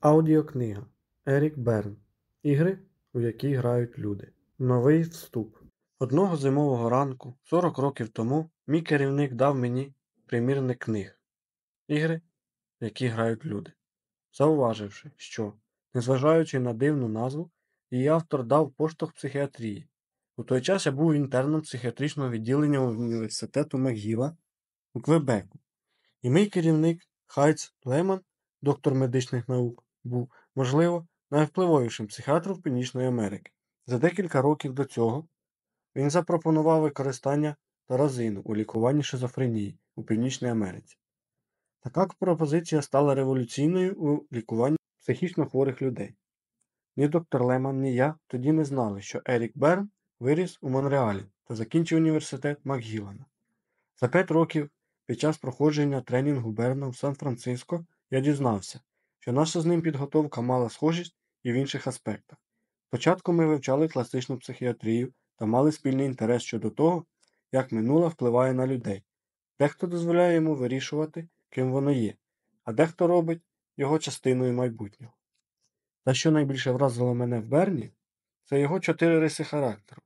Аудіокнига Ерік Берн. Ігри, у які грають люди. Новий вступ. Одного зимового ранку, 40 років тому, мій керівник дав мені примірник книг Ігри, в які грають люди. Зауваживши, що, незважаючи на дивну назву, її автор дав поштовх психіатрії. У той час я був інтерном психіатричного відділення університету Макгіла у Квебеку, і мій керівник Хайц Леман, доктор медичних наук, був, можливо, найвпливовішим психіатром Північної Америки. За декілька років до цього він запропонував використання таразину у лікуванні шизофренії у Північній Америці. Така пропозиція стала революційною у лікуванні психічно хворих людей. Ні доктор Леман, ні я тоді не знали, що Ерік Берн виріс у Монреалі та закінчив університет Макгілана. За п'ять років під час проходження тренінгу Берна в Сан-Франциско я дізнався, що наша з ним підготовка мала схожість і в інших аспектах. Спочатку ми вивчали класичну психіатрію та мали спільний інтерес щодо того, як минуле впливає на людей. Дехто дозволяє йому вирішувати, ким воно є, а дехто робить його частиною майбутнього. Та що найбільше вразило мене в Берні, це його чотири риси характеру: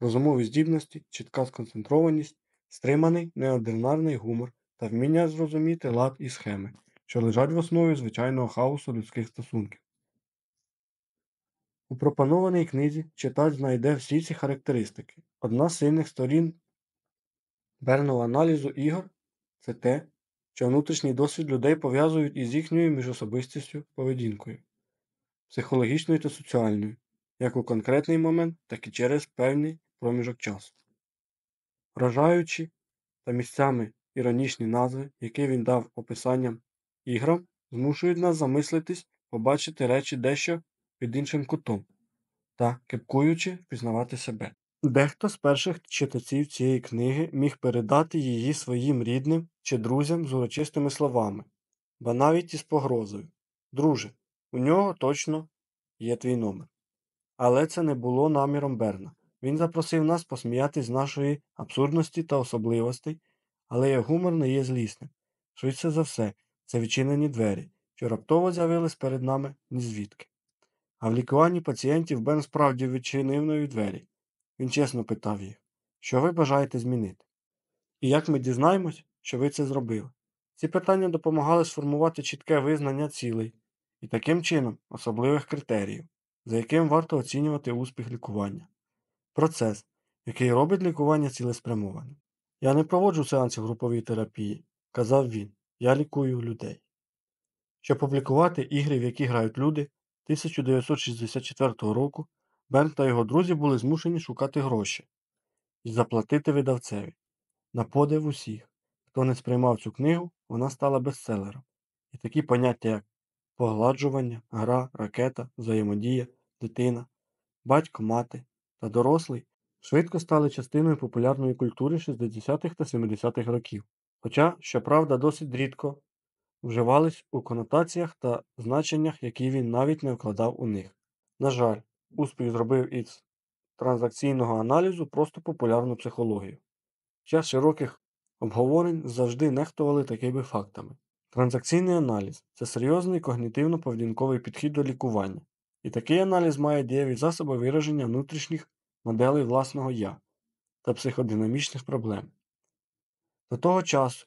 розумові здібності, чітка сконцентрованість, стриманий неординарний гумор та вміння зрозуміти лад і схеми, що лежать в основі звичайного хаосу людських стосунків. У пропонованій книзі читач знайде всі ці характеристики. Одна з сильних сторін Берного аналізу ігор це те, що внутрішній досвід людей пов'язують із їхньою міжособистістю поведінкою, психологічною та соціальною, як у конкретний момент, так і через певний проміжок часу. Вражаючи та місцями іронічні назви, які він дав описанням іграм, змушують нас замислитись, побачити речі дещо під іншим кутом та, кепкуючи, впізнавати себе. Дехто з перших читачів цієї книги міг передати її своїм рідним чи друзям з урочистими словами, ба навіть із погрозою Друже, у нього точно є твій номер. Але це не було наміром Берна. Він запросив нас посміятись з нашої абсурдності та особливостей, але його гумор не є злісним. Швидше за все, це відчинені двері, що раптово з'явились перед нами нізвідки. А в лікуванні пацієнтів Бен справді відчинив нові двері. Він чесно питав їх, що ви бажаєте змінити? І як ми дізнаємось, що ви це зробили? Ці питання допомагали сформувати чітке визнання цілей і таким чином особливих критеріїв, за яким варто оцінювати успіх лікування. Процес, який робить лікування цілеспрямованим. Я не проводжу сеанси групової терапії, казав він, я лікую людей. Щоб публікувати ігри, в які грають люди, 1964 року Берн та його друзі були змушені шукати гроші і заплатити видавцеві. На подив усіх, хто не сприймав цю книгу, вона стала бестселером. І такі поняття, як погладжування, гра, ракета, взаємодія, дитина, батько, мати та дорослий швидко стали частиною популярної культури 60-х та 70-х років, хоча, щоправда, досить рідко вживались у конотаціях та значеннях, які він навіть не вкладав у них. На жаль, успіх зробив із транзакційного аналізу просто популярну психологію. Час широких обговорень завжди нехтували такими фактами. Транзакційний аналіз це серйозний когнітивно-поведінковий підхід до лікування, і такий аналіз має дієві засоби вираження внутрішніх моделей власного я та психодинамічних проблем. До того часу,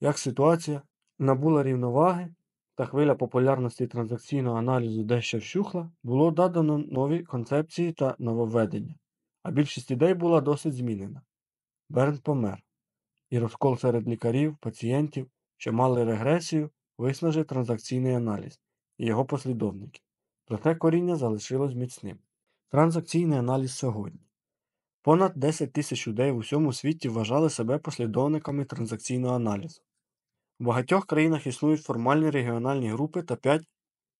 як ситуація набула рівноваги та хвиля популярності транзакційного аналізу дещо вщухла, було додано нові концепції та нововведення, а більшість ідей була досить змінена. Берн помер, і розкол серед лікарів, пацієнтів, що мали регресію, виснажив транзакційний аналіз і його послідовники. Проте коріння залишилось міцним. Транзакційний аналіз сьогодні. Понад 10 тисяч людей в усьому світі вважали себе послідовниками транзакційного аналізу. У багатьох країнах існують формальні регіональні групи та 5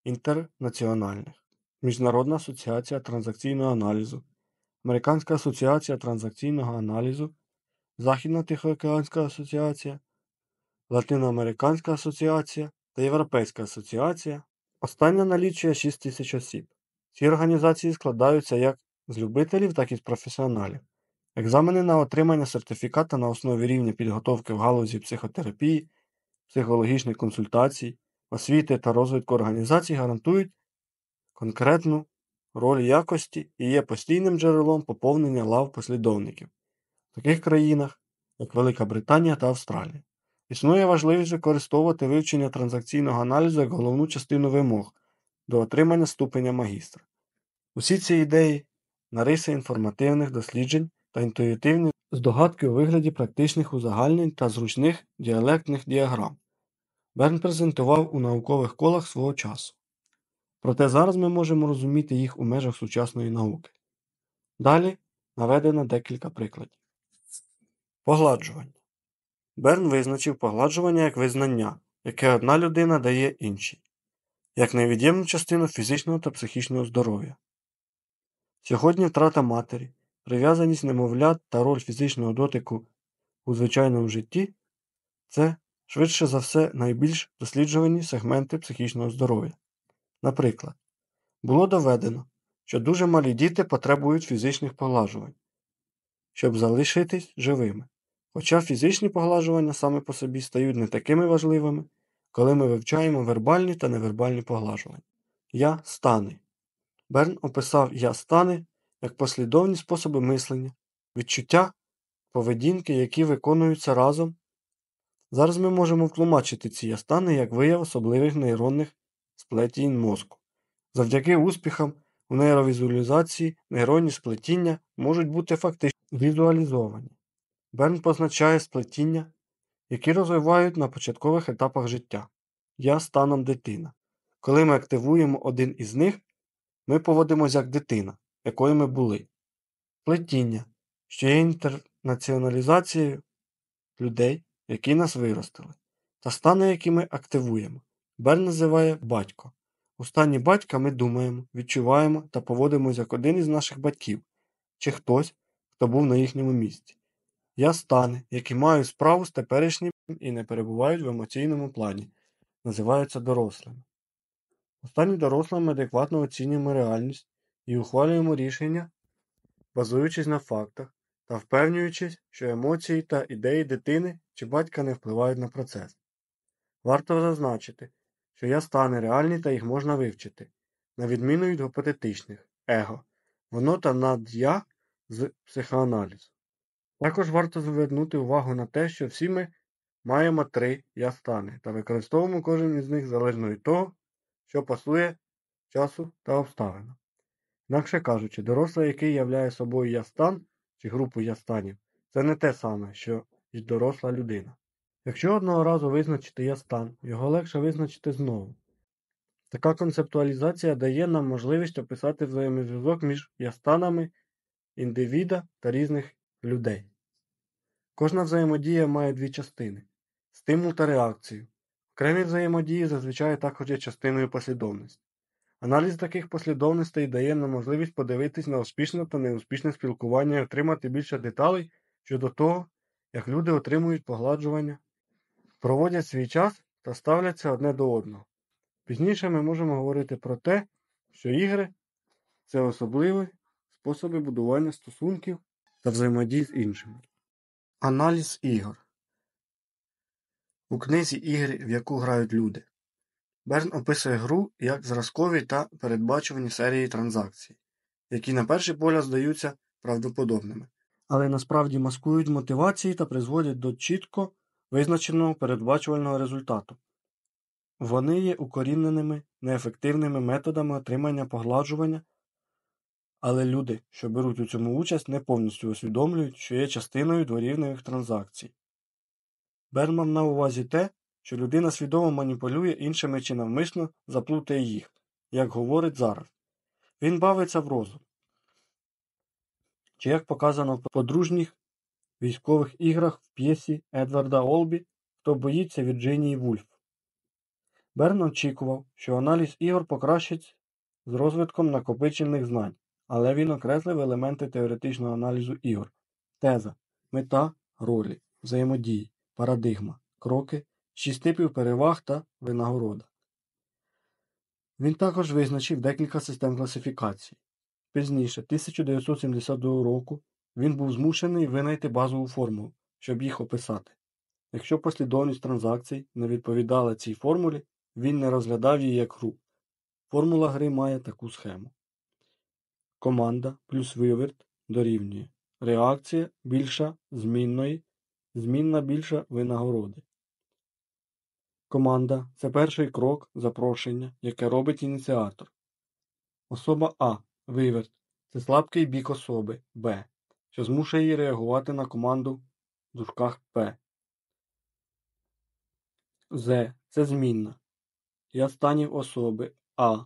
інтернаціональних. Міжнародна асоціація транзакційного аналізу, Американська асоціація транзакційного аналізу, Західна Тихоокеанська асоціація, Латиноамериканська асоціація та Європейська асоціація. Остання налічує 6 тисяч осіб. Ці організації складаються як з любителів, так і з професіоналів. Екзамени на отримання сертифіката на основі рівня підготовки в галузі психотерапії, психологічних консультацій, освіти та розвитку організацій гарантують конкретну роль якості і є постійним джерелом поповнення лав послідовників в таких країнах, як Велика Британія та Австралія. Існує важливість використовувати вивчення транзакційного аналізу як головну частину вимог до отримання ступеня магістра. Усі ці ідеї нариси інформативних досліджень та інтуїтивні здогадки у вигляді практичних узагальнень та зручних діалектних діаграм. Берн презентував у наукових колах свого часу. Проте зараз ми можемо розуміти їх у межах сучасної науки. Далі наведено декілька прикладів. Погладжування. Берн визначив погладжування як визнання, яке одна людина дає іншій, як невід'ємну частину фізичного та психічного здоров'я. Сьогодні втрата матері, прив'язаність немовлят та роль фізичного дотику у звичайному житті це, швидше за все, найбільш досліджувані сегменти психічного здоров'я. Наприклад, було доведено, що дуже малі діти потребують фізичних поглажувань, щоб залишитись живими. Хоча фізичні поглажування саме по собі стають не такими важливими, коли ми вивчаємо вербальні та невербальні поглажування. Я стани. Берн описав я стани як послідовні способи мислення, відчуття, поведінки, які виконуються разом. Зараз ми можемо втлумачити ці ястани як вияв особливих нейронних сплетінь мозку. Завдяки успіхам у нейровізуалізації нейронні сплетіння можуть бути фактично візуалізовані. Берн позначає сплетіння, які розвивають на початкових етапах життя. Я станом дитина. Коли ми активуємо один із них, ми поводимося як дитина, якою ми були. Плетіння, що є інтернаціоналізацією людей, які нас виростили, та стани, які ми активуємо. Берн називає батько. У стані батька ми думаємо, відчуваємо та поводимося як один із наших батьків, чи хтось, хто був на їхньому місці. Я стани, які мають справу з теперішнім і не перебувають в емоційному плані, називаються дорослими. У стані дорослими адекватно оцінюємо реальність і ухвалюємо рішення, базуючись на фактах та впевнюючись, що емоції та ідеї дитини чи батька не впливають на процес. Варто зазначити, що я стани реальні та їх можна вивчити, на відміну від гіпотетичних его, воно та над-я з психоаналізу. Також варто звернути увагу на те, що всі ми маємо три я-стани та використовуємо кожен із них залежно від того, що пасує часу та обставинам. Інакше кажучи, дорослий, який являє собою я-стан чи групу я-станів, це не те саме, що й доросла людина. Якщо одного разу визначити я-стан, його легше визначити знову. Така концептуалізація дає нам можливість описати взаємозв'язок між я-станами індивіда та різних людей. Кожна взаємодія має дві частини стимул та реакцію. Окремі взаємодії зазвичай також є частиною послідовності. Аналіз таких послідовностей дає нам можливість подивитись на успішне та неуспішне спілкування і отримати більше деталей щодо того, як люди отримують погладжування, проводять свій час та ставляться одне до одного. Пізніше ми можемо говорити про те, що ігри це особливі способи будування стосунків та взаємодії з іншими. Аналіз ігор У книзі Ігри, в яку грають люди. Берн описує гру як зразкові та передбачувані серії транзакцій, які на перший погляд здаються правдоподобними, але насправді маскують мотивації та призводять до чітко визначеного передбачувального результату. Вони є укоріненими неефективними методами отримання погладжування, але люди, що беруть у цьому участь, не повністю усвідомлюють, що є частиною дворівневих транзакцій. Берн мав на увазі те, що людина свідомо маніпулює іншими чи навмисно заплутає їх, як говорить зараз. Він бавиться в розум. Чи як показано в подружніх військових іграх в п'єсі Едварда Олбі Хто боїться Вірджинії Вульф. Берн очікував, що аналіз ігор покращить з розвитком накопичених знань, але він окреслив елементи теоретичного аналізу ігор, теза, мета, ролі, взаємодії, парадигма, кроки, шість типів переваг та винагорода. Він також визначив декілька систем класифікації. Пізніше, 1972 року, він був змушений винайти базову формулу, щоб їх описати. Якщо послідовність транзакцій не відповідала цій формулі, він не розглядав її як гру. Формула гри має таку схему. Команда плюс виверт дорівнює. Реакція більша змінної, змінна більша винагороди. Команда це перший крок запрошення, яке робить ініціатор. Особа А. Виверт це слабкий бік особи Б, що змушує її реагувати на команду в дужках П. З це змінна. Я станів особи А.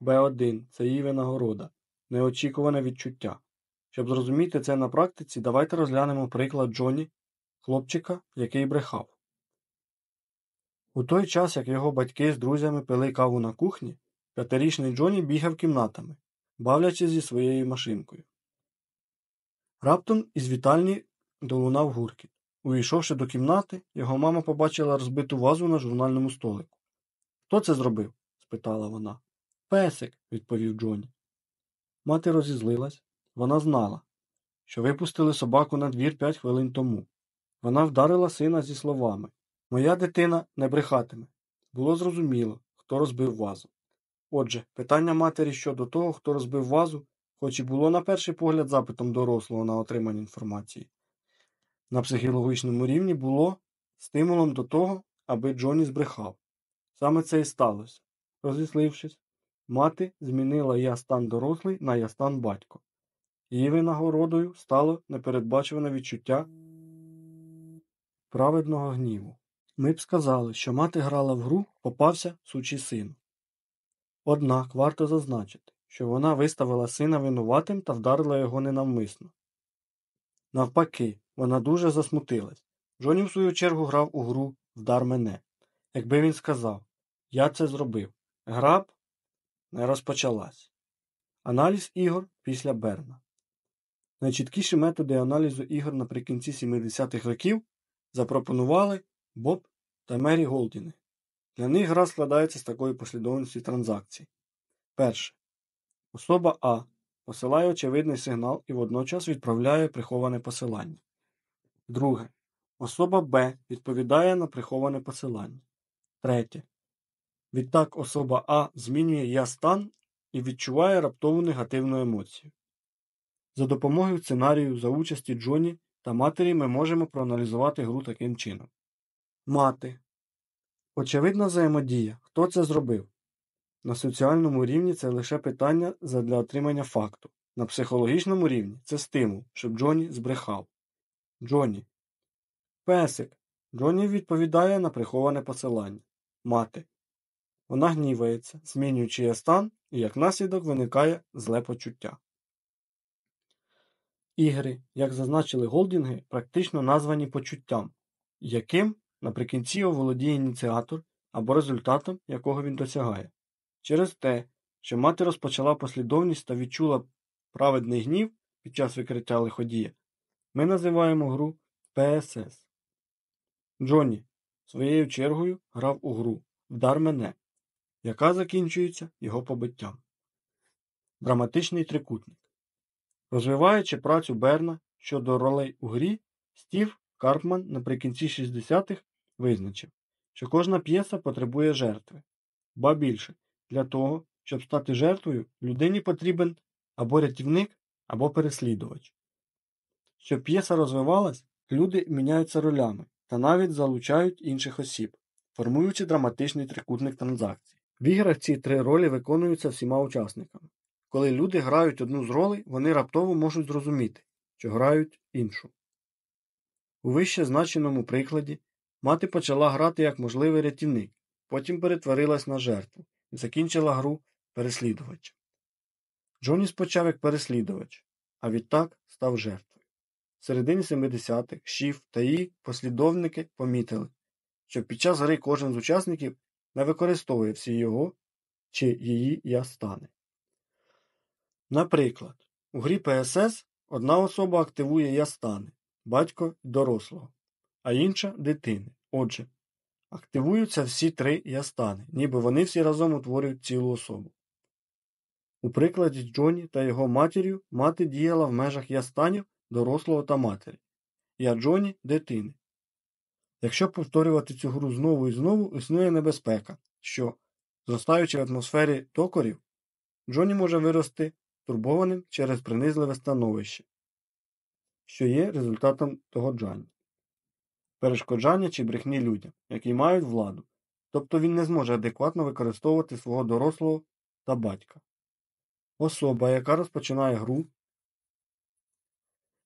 Б1 це її винагорода. Неочікуване відчуття. Щоб зрозуміти це на практиці, давайте розглянемо приклад Джоні, хлопчика, який брехав. У той час, як його батьки з друзями пили каву на кухні, п'ятирічний Джоні бігав кімнатами, бавлячись зі своєю машинкою. Раптом із вітальні долунав гуркіт. Увійшовши до кімнати, його мама побачила розбиту вазу на журнальному столику. Хто це зробив? спитала вона. Песик, відповів Джоні. Мати розізлилась. Вона знала, що випустили собаку на двір п'ять хвилин тому. Вона вдарила сина зі словами Моя дитина не брехатиме. Було зрозуміло, хто розбив вазу. Отже, питання матері щодо того, хто розбив вазу, хоч і було на перший погляд запитом дорослого на отримання інформації, на психологічному рівні було стимулом до того, аби Джоні збрехав. Саме це і сталося. Розіслившись, мати змінила я стан дорослий на я стан батько. Її винагородою стало непередбачуване відчуття праведного гніву. Ми б сказали, що мати грала в гру, попався сучий син. Однак варто зазначити, що вона виставила сина винуватим та вдарила його ненавмисно. Навпаки, вона дуже засмутилась. Джоні, в свою чергу, грав у гру Вдар мене. Якби він сказав Я це зробив. Гра б не розпочалась. Аналіз ігор після Берна. Найчіткіші методи аналізу ігор наприкінці 70-х років запропонували Боб та Мері Голдіни. Для них гра складається з такої послідовності транзакцій. Перше. Особа А посилає очевидний сигнал і водночас відправляє приховане посилання. Друге. Особа Б відповідає на приховане посилання. Третє. Відтак особа А змінює я стан і відчуває раптову негативну емоцію. За допомогою сценарію за участі Джоні та матері ми можемо проаналізувати гру таким чином. Мати. Очевидна взаємодія. Хто це зробив? На соціальному рівні це лише питання задля отримання факту. На психологічному рівні це стимул, щоб Джоні збрехав. Джоні. Песик. Джоні відповідає на приховане посилання. Мати. Вона гнівається, змінюючи стан, і як наслідок виникає зле почуття. Ігри, як зазначили голдінги, практично названі почуттям, яким наприкінці оволодіє ініціатор або результатом, якого він досягає. Через те, що мати розпочала послідовність та відчула праведний гнів під час викриття лиходія, ми називаємо гру ПСС. Джонні своєю чергою грав у гру Вдар мене, яка закінчується його побиттям. Драматичний трикутник. Розвиваючи працю Берна щодо ролей у грі, Стів Карпман наприкінці 60-х визначив, що кожна п'єса потребує жертви, ба більше, для того, щоб стати жертвою, людині потрібен або рятівник, або переслідувач. Щоб п'єса розвивалась, люди міняються ролями та навіть залучають інших осіб, формуючи драматичний трикутник транзакцій. В іграх ці три ролі виконуються всіма учасниками. Коли люди грають одну з ролей, вони раптово можуть зрозуміти, що грають іншу. У вище значеному прикладі мати почала грати як можливий рятівник, потім перетворилась на жертву і закінчила гру переслідувача. Джоні спочав як переслідувач, а відтак став жертвою. В середині 70-х Шіф та її послідовники помітили, що під час гри кожен з учасників не використовує всі його чи її я стани. Наприклад, у грі ПСС одна особа активує я стани батько дорослого, а інша дитини. Отже, активуються всі три я стани, ніби вони всі разом утворюють цілу особу. У прикладі Джоні та його матір'ю мати діяла в межах я станів дорослого та матері, я Джоні дитини. Якщо повторювати цю гру знову і знову, існує небезпека, що, зростаючи в атмосфері токорів, Джоні може вирости турбованим через принизливе становище, що є результатом догоджання, перешкоджання чи брехні людям, які мають владу, тобто він не зможе адекватно використовувати свого дорослого та батька. Особа, яка розпочинає гру,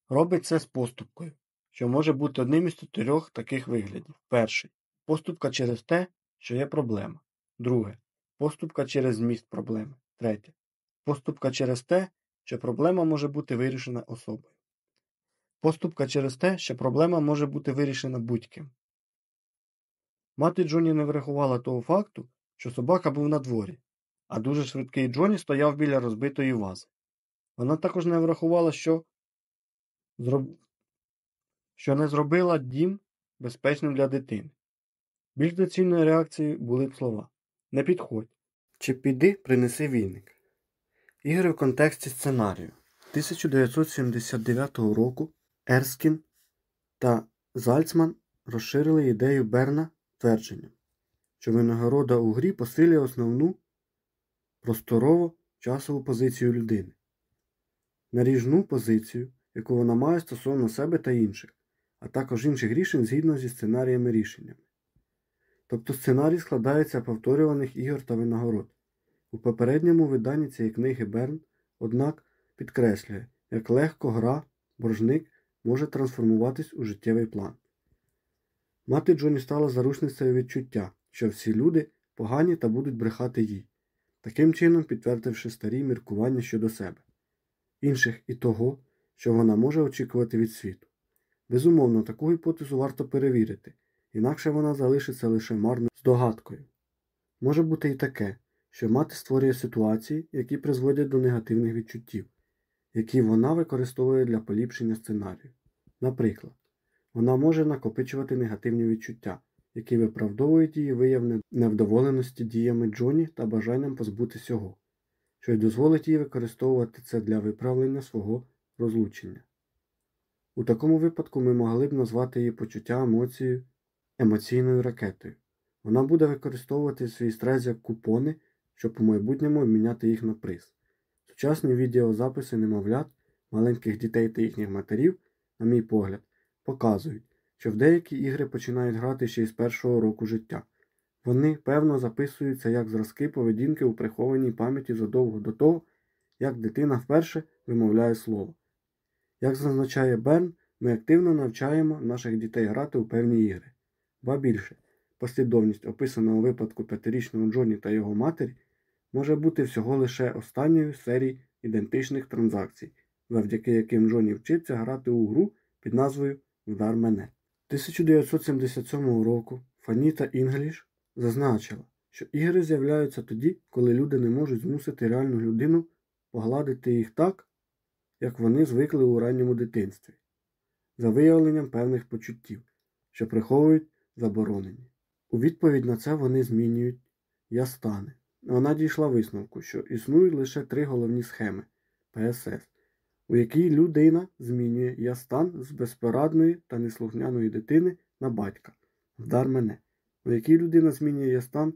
робить це з поступкою, що може бути одним із чотирьох таких виглядів. Перший поступка через те, що є проблема. Друге поступка через зміст проблеми. Третє поступка через те, що проблема може бути вирішена особою. Поступка через те, що проблема може бути вирішена будь-ким. Мати Джоні не врахувала того факту, що собака був на дворі, а дуже швидкий Джоні стояв біля розбитої вази. Вона також не врахувала, що зроб... що не зробила дім безпечним для дитини. Більш доцільною реакцією були б слова Не підходь. Чи піди принеси війник. Ігри в контексті сценарію 1979 року Ерскін та Зальцман розширили ідею Берна твердженням, що винагорода у грі посилює основну просторово часову позицію людини, наріжну позицію, яку вона має стосовно себе та інших, а також інших рішень згідно зі сценаріями рішеннями. Тобто сценарій складається повторюваних ігор та винагород. У попередньому виданні цієї книги Берн, однак, підкреслює, як легко гра, боржник може трансформуватись у життєвий план. Мати Джоні стала заручницею відчуття, що всі люди погані та будуть брехати їй, таким чином підтвердивши старі міркування щодо себе, інших і того, що вона може очікувати від світу. Безумовно, таку гіпотезу варто перевірити, інакше вона залишиться лише марною здогадкою. Може бути і таке, що мати створює ситуації, які призводять до негативних відчуттів, які вона використовує для поліпшення сценарію. Наприклад, вона може накопичувати негативні відчуття, які виправдовують її вияв невдоволеності діями Джоні та бажанням позбутися його, що й дозволить їй використовувати це для виправлення свого розлучення. У такому випадку ми могли б назвати її почуття емоції емоційною ракетою. Вона буде використовувати свій стрес як купони, щоб у майбутньому обміняти їх на приз. Сучасні відеозаписи немовлят, маленьких дітей та їхніх матерів, на мій погляд, показують, що в деякі ігри починають грати ще з першого року життя. Вони, певно, записуються як зразки поведінки у прихованій пам'яті задовго до того, як дитина вперше вимовляє слово. Як зазначає Берн, ми активно навчаємо наших дітей грати у певні ігри. Ба більше, послідовність описаного випадку п'ятирічного Джоні та його матері може бути всього лише останньою серії ідентичних транзакцій, завдяки яким Джоні вчиться грати у гру під назвою Вдар мене. 1977 року Фаніта Інгліш зазначила, що ігри з'являються тоді, коли люди не можуть змусити реальну людину погладити їх так, як вони звикли у ранньому дитинстві, за виявленням певних почуттів, що приховують заборонені. У відповідь на це вони змінюють я стани. Вона дійшла висновку, що існують лише три головні схеми ПСС, у якій людина змінює я стан з безпорадної та неслухняної дитини на батька, вдар мене, у якій людина змінює я стан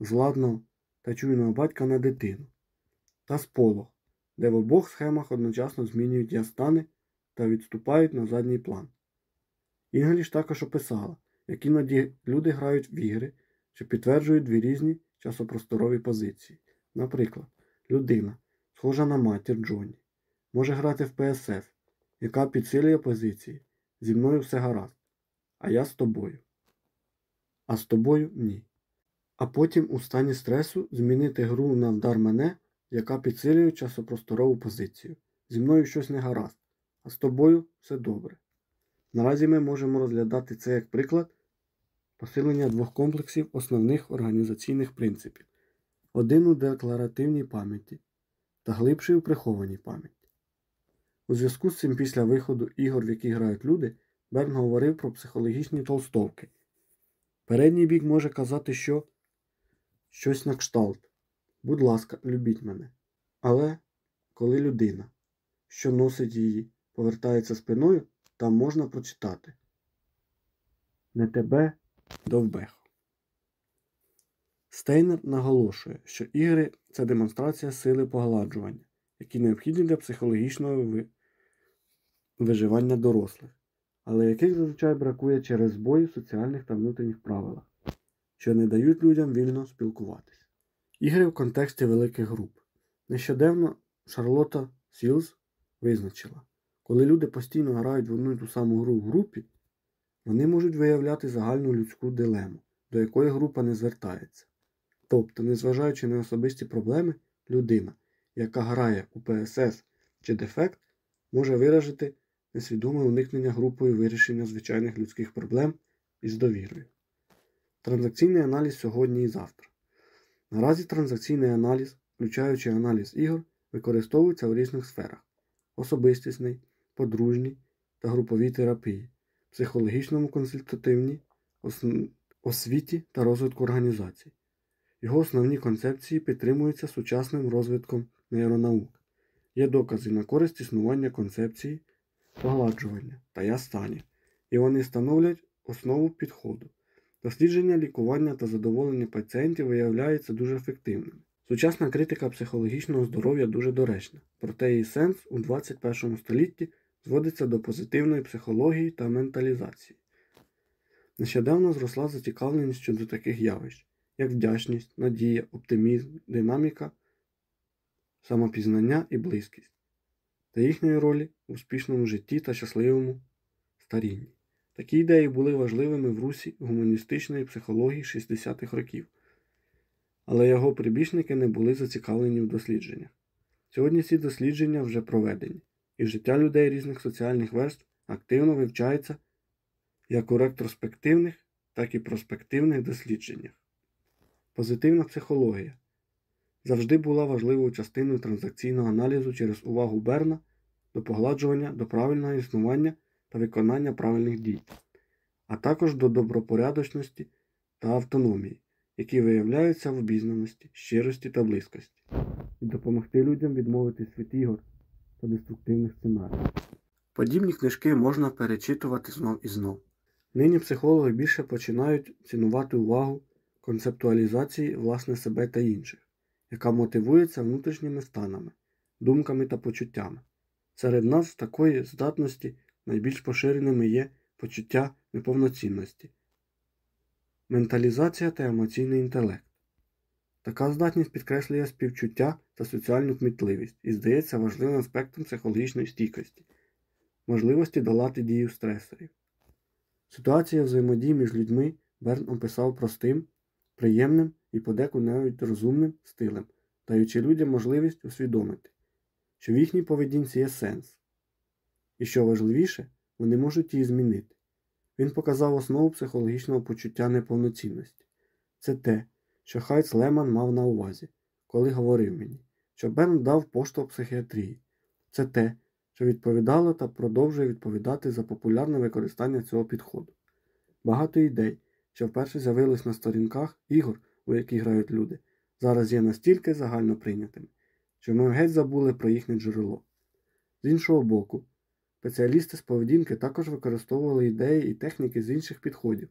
з ладного та чуйного батька на дитину, та сполох, де в обох схемах одночасно змінюють я стани та відступають на задній план. Інгліш також описала, як іноді люди грають в ігри, що підтверджують дві різні часопросторові позиції. Наприклад, людина, схожа на матір Джоні, може грати в ПСФ, яка підсилює позиції. Зі мною все гаразд, а я з тобою. А з тобою ні. А потім у стані стресу змінити гру на вдар мене, яка підсилює часопросторову позицію. Зі мною щось не гаразд, а з тобою все добре. Наразі ми можемо розглядати це як приклад посилення двох комплексів основних організаційних принципів: один у декларативній пам'яті та глибший у прихованій пам'яті. У зв'язку з цим після виходу ігор, в які грають люди, Берн говорив про психологічні толстовки. Передній бік може казати, що щось на кшталт. Будь ласка, любіть мене. Але коли людина, що носить її, повертається спиною, там можна прочитати. Не тебе довбех. Стейнер наголошує, що ігри це демонстрація сили погладжування, які необхідні для психологічного ви- виживання дорослих, але яких зазвичай бракує через збої в соціальних та внутрішніх правилах, що не дають людям вільно спілкуватися. Ігри в контексті великих груп. Нещодавно Шарлота Сілз визначила, коли люди постійно грають в одну і ту саму гру в групі, вони можуть виявляти загальну людську дилему, до якої група не звертається. Тобто, незважаючи на особисті проблеми, людина, яка грає у ПСС чи дефект, може виражити несвідоме уникнення групою вирішення звичайних людських проблем із довірою. Транзакційний аналіз сьогодні і завтра. Наразі транзакційний аналіз, включаючи аналіз ігор, використовується в різних сферах: особистісний, подружній та груповій терапії, психологічному консультативній, освіті та розвитку організацій. Його основні концепції підтримуються сучасним розвитком нейронаук. Є докази на користь існування концепції погладжування та я стані, і вони становлять основу підходу. Дослідження, лікування та задоволення пацієнтів виявляються дуже ефективними. Сучасна критика психологічного здоров'я дуже доречна, проте її сенс у 21 столітті зводиться до позитивної психології та менталізації. Нещодавно зросла зацікавленість щодо таких явищ, як вдячність, надія, оптимізм, динаміка, самопізнання і близькість, та їхньої ролі в успішному житті та щасливому старінні. Такі ідеї були важливими в русі гуманістичної психології 60-х років, але його прибічники не були зацікавлені в дослідженнях. Сьогодні ці дослідження вже проведені, і життя людей різних соціальних верств активно вивчається як у ретроспективних, так і проспективних дослідженнях. Позитивна психологія завжди була важливою частиною транзакційного аналізу через увагу Берна до погладжування, до правильного існування та виконання правильних дій, а також до добропорядочності та автономії, які виявляються в обізнаності, щирості та близькості, і допомогти людям відмовитись від ігор та деструктивних сценаріїв. Подібні книжки можна перечитувати знов і знов. Нині психологи більше починають цінувати увагу концептуалізації власне себе та інших, яка мотивується внутрішніми станами, думками та почуттями. Серед нас такої здатності найбільш поширеними є почуття неповноцінності, менталізація та емоційний інтелект. Така здатність підкреслює співчуття та соціальну кмітливість і здається важливим аспектом психологічної стійкості, можливості долати дію стресорів. Ситуація взаємодії між людьми Берн описав простим, приємним і подекуди навіть розумним стилем, даючи людям можливість усвідомити, що в їхній поведінці є сенс, і що важливіше, вони можуть її змінити. Він показав основу психологічного почуття неповноцінності. Це те, що Хайц Леман мав на увазі, коли говорив мені, що Берн дав поштовх психіатрії. Це те, що відповідало та продовжує відповідати за популярне використання цього підходу. Багато ідей, що вперше з'явились на сторінках ігор, у які грають люди, зараз є настільки загально прийнятими, що ми геть забули про їхнє джерело. З іншого боку, спеціалісти з поведінки також використовували ідеї і техніки з інших підходів,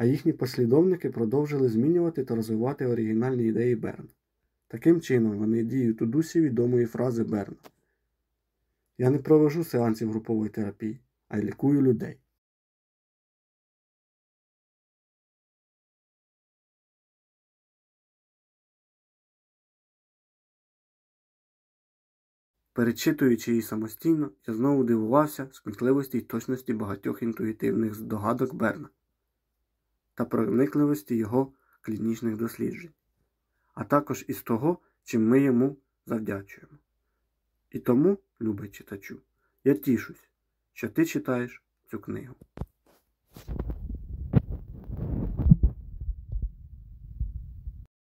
а їхні послідовники продовжили змінювати та розвивати оригінальні ідеї Берна. Таким чином, вони діють у дусі відомої фрази Берна. Я не провожу сеансів групової терапії, а й лікую людей. Перечитуючи її самостійно, я знову дивувався з кмітливості й точності багатьох інтуїтивних здогадок Берна та проникливості його клінічних досліджень, а також із того, чим ми йому завдячуємо. І тому, любий читачу, я тішусь, що ти читаєш цю книгу.